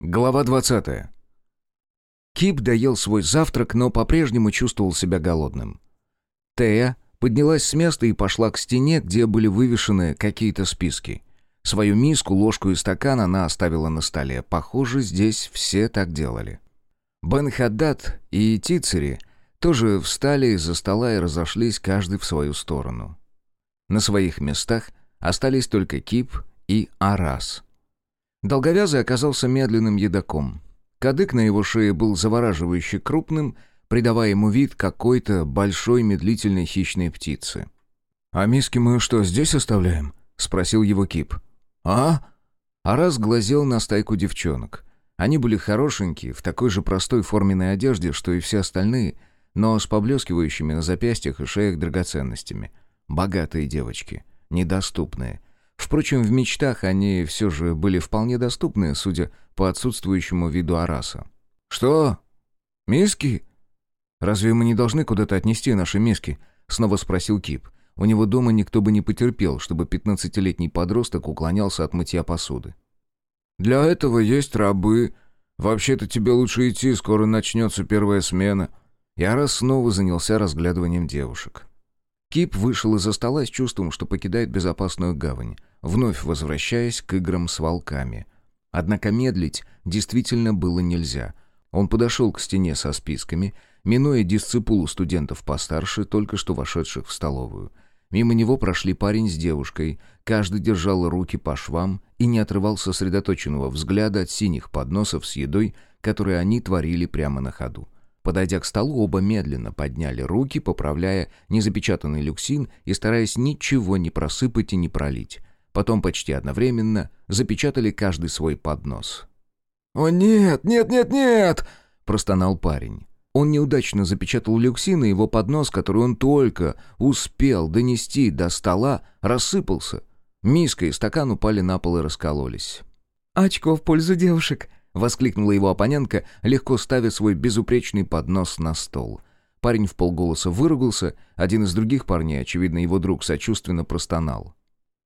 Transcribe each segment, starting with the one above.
Глава 20. Кип доел свой завтрак, но по-прежнему чувствовал себя голодным. Тея поднялась с места и пошла к стене, где были вывешены какие-то списки. Свою миску, ложку и стакан она оставила на столе. Похоже, здесь все так делали. Бен Хаддад и Тицери тоже встали из-за стола и разошлись каждый в свою сторону. На своих местах остались только Кип и Арас — Долговязый оказался медленным едоком. Кадык на его шее был завораживающе крупным, придавая ему вид какой-то большой медлительной хищной птицы. «А миски мы что, здесь оставляем?» — спросил его Кип. «А?» Арас глазел на стайку девчонок. Они были хорошенькие, в такой же простой форменной одежде, что и все остальные, но с поблескивающими на запястьях и шеях драгоценностями. Богатые девочки, недоступные, Впрочем, в мечтах они все же были вполне доступны, судя по отсутствующему виду Араса. «Что? Миски? Разве мы не должны куда-то отнести наши миски?» — снова спросил Кип. У него дома никто бы не потерпел, чтобы пятнадцатилетний подросток уклонялся от мытья посуды. «Для этого есть рабы. Вообще-то тебе лучше идти, скоро начнется первая смена». И Арас снова занялся разглядыванием девушек. Кип вышел из-за стола с чувством, что покидает безопасную гавань вновь возвращаясь к играм с волками. Однако медлить действительно было нельзя. Он подошел к стене со списками, минуя дисципулу студентов постарше, только что вошедших в столовую. Мимо него прошли парень с девушкой, каждый держал руки по швам и не отрывал сосредоточенного взгляда от синих подносов с едой, которые они творили прямо на ходу. Подойдя к столу, оба медленно подняли руки, поправляя незапечатанный люксин и стараясь ничего не просыпать и не пролить. Потом почти одновременно запечатали каждый свой поднос. «О нет, нет, нет, нет!» – простонал парень. Он неудачно запечатал люксин, и его поднос, который он только успел донести до стола, рассыпался. Миска и стакан упали на пол и раскололись. «Очко в пользу девушек!» — воскликнула его оппонентка, легко ставя свой безупречный поднос на стол. Парень в полголоса выругался, один из других парней, очевидно, его друг, сочувственно простонал.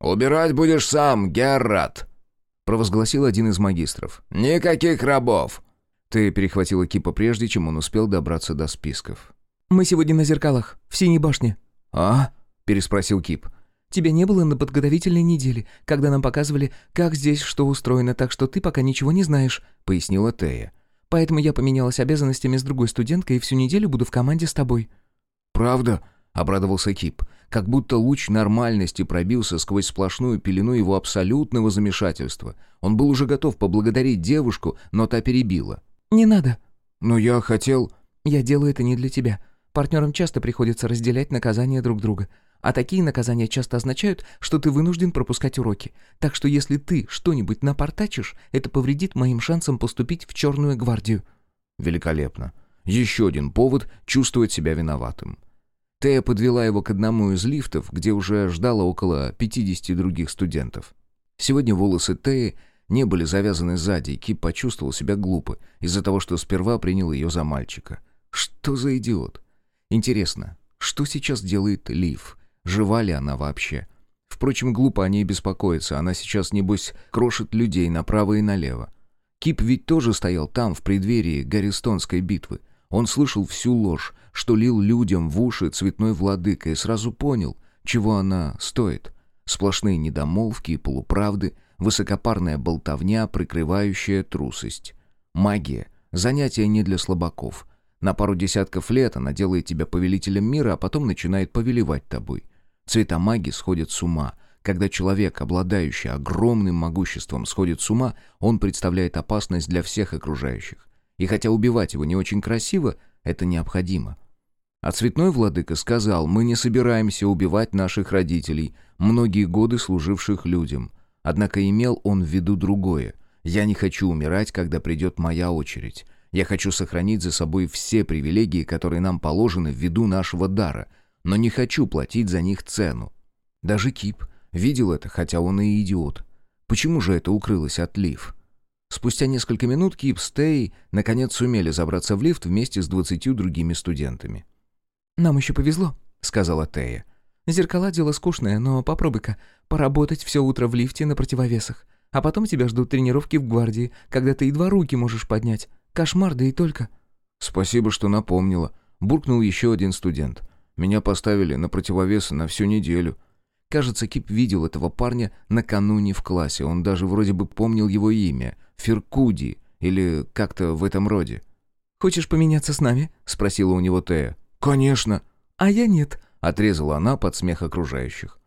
«Убирать будешь сам, Геррат!» — провозгласил один из магистров. «Никаких рабов!» Ты перехватила Кипа прежде, чем он успел добраться до списков. «Мы сегодня на зеркалах, в Синей башне». «А?» — переспросил Кип. «Тебя не было на подготовительной неделе, когда нам показывали, как здесь что устроено, так что ты пока ничего не знаешь», — пояснила Тея. «Поэтому я поменялась обязанностями с другой студенткой и всю неделю буду в команде с тобой». «Правда?» — обрадовался Кип как будто луч нормальности пробился сквозь сплошную пелену его абсолютного замешательства. Он был уже готов поблагодарить девушку, но та перебила. «Не надо». «Но я хотел...» «Я делаю это не для тебя. Партнерам часто приходится разделять наказания друг друга. А такие наказания часто означают, что ты вынужден пропускать уроки. Так что если ты что-нибудь напортачишь, это повредит моим шансам поступить в Черную гвардию». «Великолепно. Еще один повод чувствовать себя виноватым. Тея подвела его к одному из лифтов, где уже ждало около 50 других студентов. Сегодня волосы Теи не были завязаны сзади, и Кип почувствовал себя глупо из-за того, что сперва принял ее за мальчика. Что за идиот? Интересно, что сейчас делает Лив? Жива ли она вообще? Впрочем, глупо о ней беспокоиться, она сейчас, небось, крошит людей направо и налево. Кип ведь тоже стоял там, в преддверии Гарристонской битвы. Он слышал всю ложь, что лил людям в уши цветной владыка, и сразу понял, чего она стоит. Сплошные недомолвки и полуправды, высокопарная болтовня, прикрывающая трусость. Магия — занятие не для слабаков. На пару десятков лет она делает тебя повелителем мира, а потом начинает повелевать тобой. Цвета маги сходят с ума. Когда человек, обладающий огромным могуществом, сходит с ума, он представляет опасность для всех окружающих. И хотя убивать его не очень красиво, это необходимо. А цветной владыка сказал, мы не собираемся убивать наших родителей, многие годы служивших людям. Однако имел он в виду другое. Я не хочу умирать, когда придет моя очередь. Я хочу сохранить за собой все привилегии, которые нам положены ввиду нашего дара, но не хочу платить за них цену. Даже Кип видел это, хотя он и идиот. Почему же это укрылось от Лив? Спустя несколько минут Кип с Тей наконец сумели забраться в лифт вместе с двадцатью другими студентами. «Нам еще повезло», — сказала Тея. «Зеркала — дело скучное, но попробуй-ка поработать все утро в лифте на противовесах. А потом тебя ждут тренировки в гвардии, когда ты едва руки можешь поднять. Кошмар, да и только». «Спасибо, что напомнила», — буркнул еще один студент. «Меня поставили на противовес на всю неделю». Кажется, Кип видел этого парня накануне в классе. Он даже вроде бы помнил его имя. Феркуди или как-то в этом роде. «Хочешь поменяться с нами?» — спросила у него Тея. «Конечно». «А я нет», — отрезала она под смех окружающих.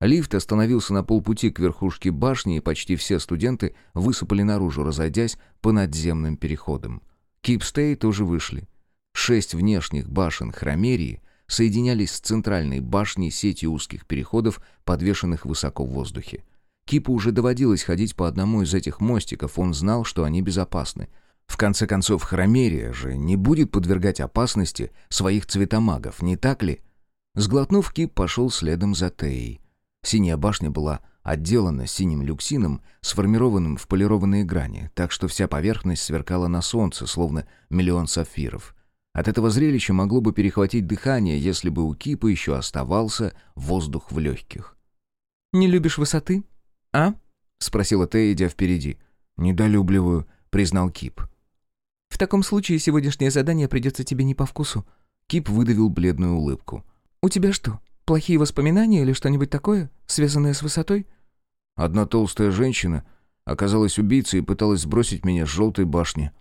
Лифт остановился на полпути к верхушке башни, и почти все студенты высыпали наружу, разойдясь по надземным переходам. Кипстей тоже вышли. Шесть внешних башен Хромерии соединялись с центральной башней сети узких переходов, подвешенных высоко в воздухе. Кипу уже доводилось ходить по одному из этих мостиков, он знал, что они безопасны. В конце концов, Хромерия же не будет подвергать опасности своих цветомагов, не так ли? Сглотнув, Кип пошел следом за Теей. Синяя башня была отделана синим люксином, сформированным в полированные грани, так что вся поверхность сверкала на солнце, словно миллион сапфиров. От этого зрелища могло бы перехватить дыхание, если бы у Кипа еще оставался воздух в легких. «Не любишь высоты?» «А?» — спросила Тея, идя впереди. «Недолюбливаю», — признал Кип. «В таком случае сегодняшнее задание придется тебе не по вкусу». Кип выдавил бледную улыбку. «У тебя что, плохие воспоминания или что-нибудь такое, связанное с высотой?» «Одна толстая женщина оказалась убийцей и пыталась сбросить меня с желтой башни».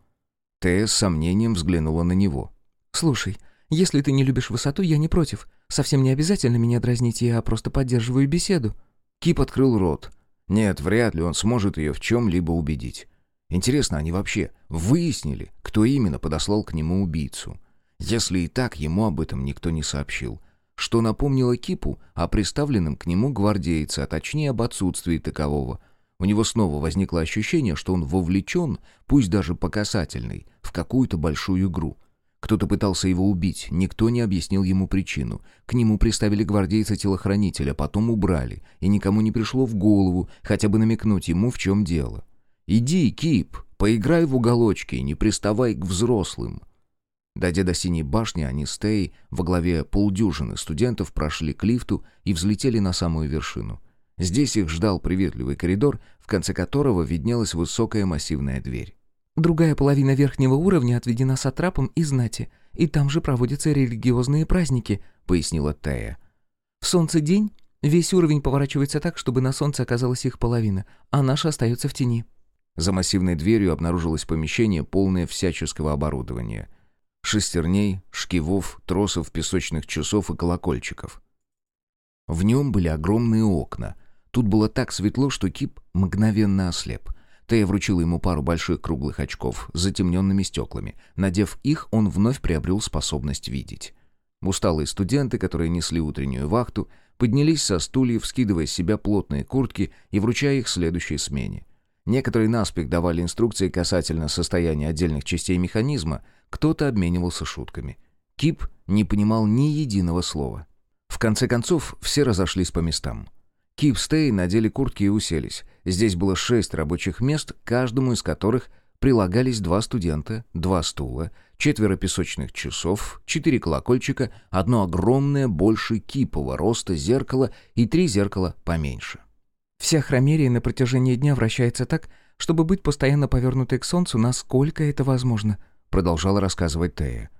Тея с сомнением взглянула на него. «Слушай, если ты не любишь высоту, я не против. Совсем не обязательно меня дразнить, я просто поддерживаю беседу». Кип открыл рот. Нет, вряд ли он сможет ее в чем-либо убедить. Интересно, они вообще выяснили, кто именно подослал к нему убийцу? Если и так, ему об этом никто не сообщил. Что напомнило Кипу о приставленном к нему гвардейце, а точнее об отсутствии такового. У него снова возникло ощущение, что он вовлечен, пусть даже по касательной, в какую-то большую игру — кто-то пытался его убить, никто не объяснил ему причину. К нему приставили гвардейца-телохранителя, потом убрали, и никому не пришло в голову хотя бы намекнуть ему, в чем дело. «Иди, Кип, поиграй в уголочки, не приставай к взрослым». Дойдя до синей башни, они с Тей во главе полдюжины студентов прошли к лифту и взлетели на самую вершину. Здесь их ждал приветливый коридор, в конце которого виднелась высокая массивная дверь. Другая половина верхнего уровня отведена сатрапом и знати, и там же проводятся религиозные праздники», — пояснила Тая. «В солнце день весь уровень поворачивается так, чтобы на солнце оказалась их половина, а наша остается в тени». За массивной дверью обнаружилось помещение, полное всяческого оборудования. Шестерней, шкивов, тросов, песочных часов и колокольчиков. В нем были огромные окна. Тут было так светло, что Кип мгновенно ослеп — Тея вручила ему пару больших круглых очков с затемненными стеклами. Надев их, он вновь приобрел способность видеть. Усталые студенты, которые несли утреннюю вахту, поднялись со стульев, скидывая с себя плотные куртки и вручая их следующей смене. Некоторые наспех давали инструкции касательно состояния отдельных частей механизма, кто-то обменивался шутками. Кип не понимал ни единого слова. В конце концов, все разошлись по местам. Кип Стей надели куртки и уселись. Здесь было шесть рабочих мест, каждому из которых прилагались два студента, два стула, четверо песочных часов, четыре колокольчика, одно огромное, больше кипового роста зеркало и три зеркала поменьше. Вся хромерия на протяжении дня вращается так, чтобы быть постоянно повернутой к солнцу, насколько это возможно, продолжала рассказывать Тея.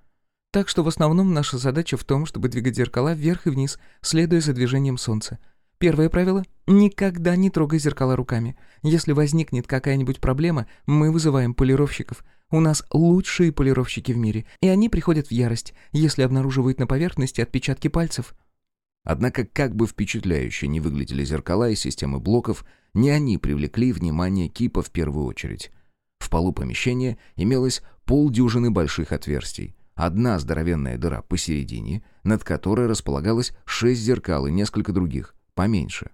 Так что в основном наша задача в том, чтобы двигать зеркала вверх и вниз, следуя за движением солнца. Первое правило — никогда не трогай зеркала руками. Если возникнет какая-нибудь проблема, мы вызываем полировщиков. У нас лучшие полировщики в мире, и они приходят в ярость, если обнаруживают на поверхности отпечатки пальцев. Однако, как бы впечатляюще не выглядели зеркала и системы блоков, не они привлекли внимание Кипа в первую очередь. В полу помещения имелось полдюжины больших отверстий. Одна здоровенная дыра посередине, над которой располагалось шесть зеркал и несколько других — поменьше.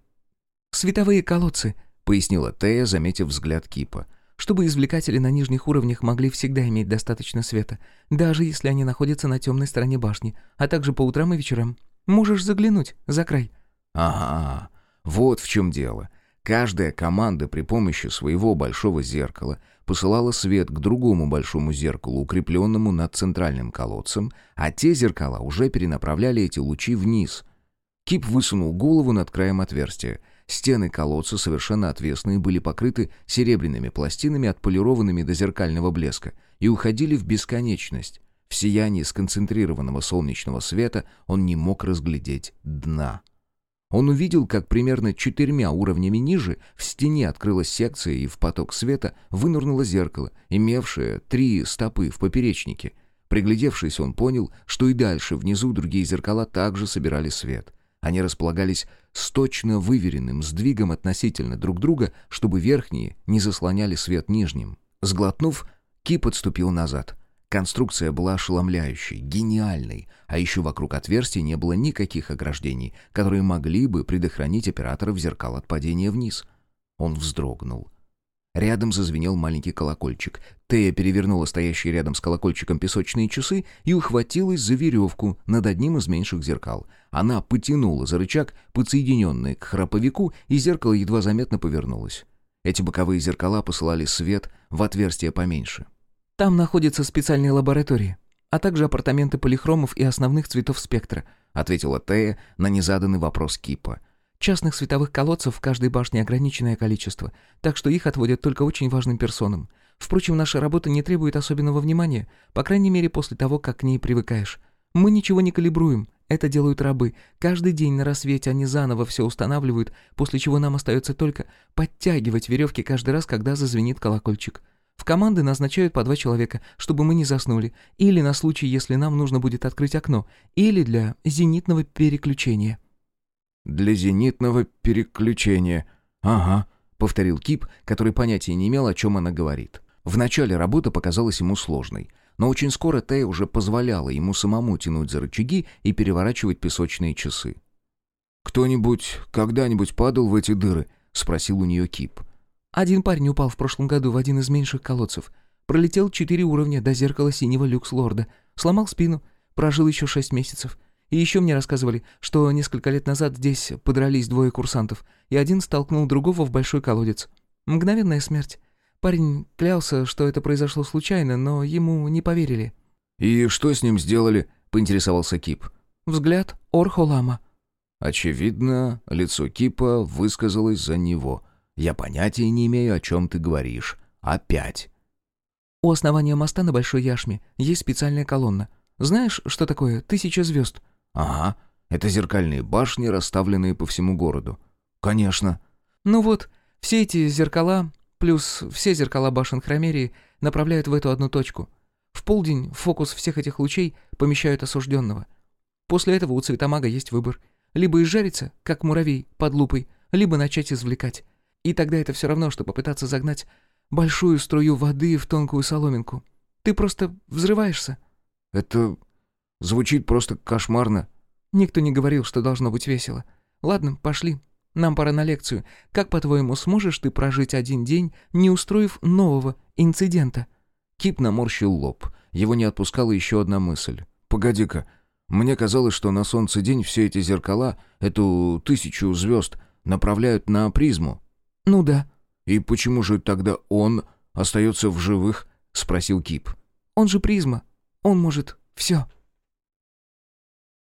«Световые колодцы», — пояснила Тея, заметив взгляд Кипа, «чтобы извлекатели на нижних уровнях могли всегда иметь достаточно света, даже если они находятся на темной стороне башни, а также по утрам и вечерам. Можешь заглянуть за край». «Ага, вот в чем дело. Каждая команда при помощи своего большого зеркала посылала свет к другому большому зеркалу, укрепленному над центральным колодцем, а те зеркала уже перенаправляли эти лучи вниз, Кип высунул голову над краем отверстия. Стены колодца, совершенно отвесные, были покрыты серебряными пластинами, отполированными до зеркального блеска, и уходили в бесконечность. В сиянии сконцентрированного солнечного света он не мог разглядеть дна. Он увидел, как примерно четырьмя уровнями ниже в стене открылась секция, и в поток света вынырнуло зеркало, имевшее три стопы в поперечнике. Приглядевшись, он понял, что и дальше внизу другие зеркала также собирали свет. Они располагались с точно выверенным сдвигом относительно друг друга, чтобы верхние не заслоняли свет нижним. Сглотнув, Кип отступил назад. Конструкция была ошеломляющей, гениальной, а еще вокруг отверстий не было никаких ограждений, которые могли бы предохранить операторов зеркал от падения вниз. Он вздрогнул. Рядом зазвенел маленький колокольчик. Тея перевернула стоящие рядом с колокольчиком песочные часы и ухватилась за веревку над одним из меньших зеркал. Она потянула за рычаг, подсоединенный к храповику, и зеркало едва заметно повернулось. Эти боковые зеркала посылали свет в отверстие поменьше. «Там находятся специальные лаборатории, а также апартаменты полихромов и основных цветов спектра», ответила Тея на незаданный вопрос Кипа. Частных световых колодцев в каждой башне ограниченное количество, так что их отводят только очень важным персонам. Впрочем, наша работа не требует особенного внимания, по крайней мере после того, как к ней привыкаешь. Мы ничего не калибруем, это делают рабы. Каждый день на рассвете они заново все устанавливают, после чего нам остается только подтягивать веревки каждый раз, когда зазвенит колокольчик. В команды назначают по два человека, чтобы мы не заснули, или на случай, если нам нужно будет открыть окно, или для зенитного переключения. «Для зенитного переключения. Ага», — повторил Кип, который понятия не имел, о чем она говорит. Вначале работа показалась ему сложной, но очень скоро Тея уже позволяла ему самому тянуть за рычаги и переворачивать песочные часы. «Кто-нибудь когда-нибудь падал в эти дыры?» — спросил у нее Кип. «Один парень упал в прошлом году в один из меньших колодцев. Пролетел четыре уровня до зеркала синего люкс-лорда. Сломал спину. Прожил еще шесть месяцев. И еще мне рассказывали, что несколько лет назад здесь подрались двое курсантов, и один столкнул другого в большой колодец. Мгновенная смерть. Парень клялся, что это произошло случайно, но ему не поверили. «И что с ним сделали?» — поинтересовался Кип. «Взгляд Орхолама». Очевидно, лицо Кипа высказалось за него. «Я понятия не имею, о чем ты говоришь. Опять». «У основания моста на Большой Яшме есть специальная колонна. Знаешь, что такое тысяча звезд?» «Ага, это зеркальные башни, расставленные по всему городу». «Конечно». «Ну вот, все эти зеркала, плюс все зеркала башен Хромерии, направляют в эту одну точку. В полдень фокус всех этих лучей помещают осужденного. После этого у цветомага есть выбор. Либо изжариться, как муравей, под лупой, либо начать извлекать. И тогда это все равно, что попытаться загнать большую струю воды в тонкую соломинку. Ты просто взрываешься». «Это Звучит просто кошмарно». «Никто не говорил, что должно быть весело. Ладно, пошли. Нам пора на лекцию. Как, по-твоему, сможешь ты прожить один день, не устроив нового инцидента?» Кип наморщил лоб. Его не отпускала еще одна мысль. «Погоди-ка. Мне казалось, что на солнце день все эти зеркала, эту тысячу звезд, направляют на призму». «Ну да». «И почему же тогда он остается в живых?» — спросил Кип. «Он же призма. Он может все».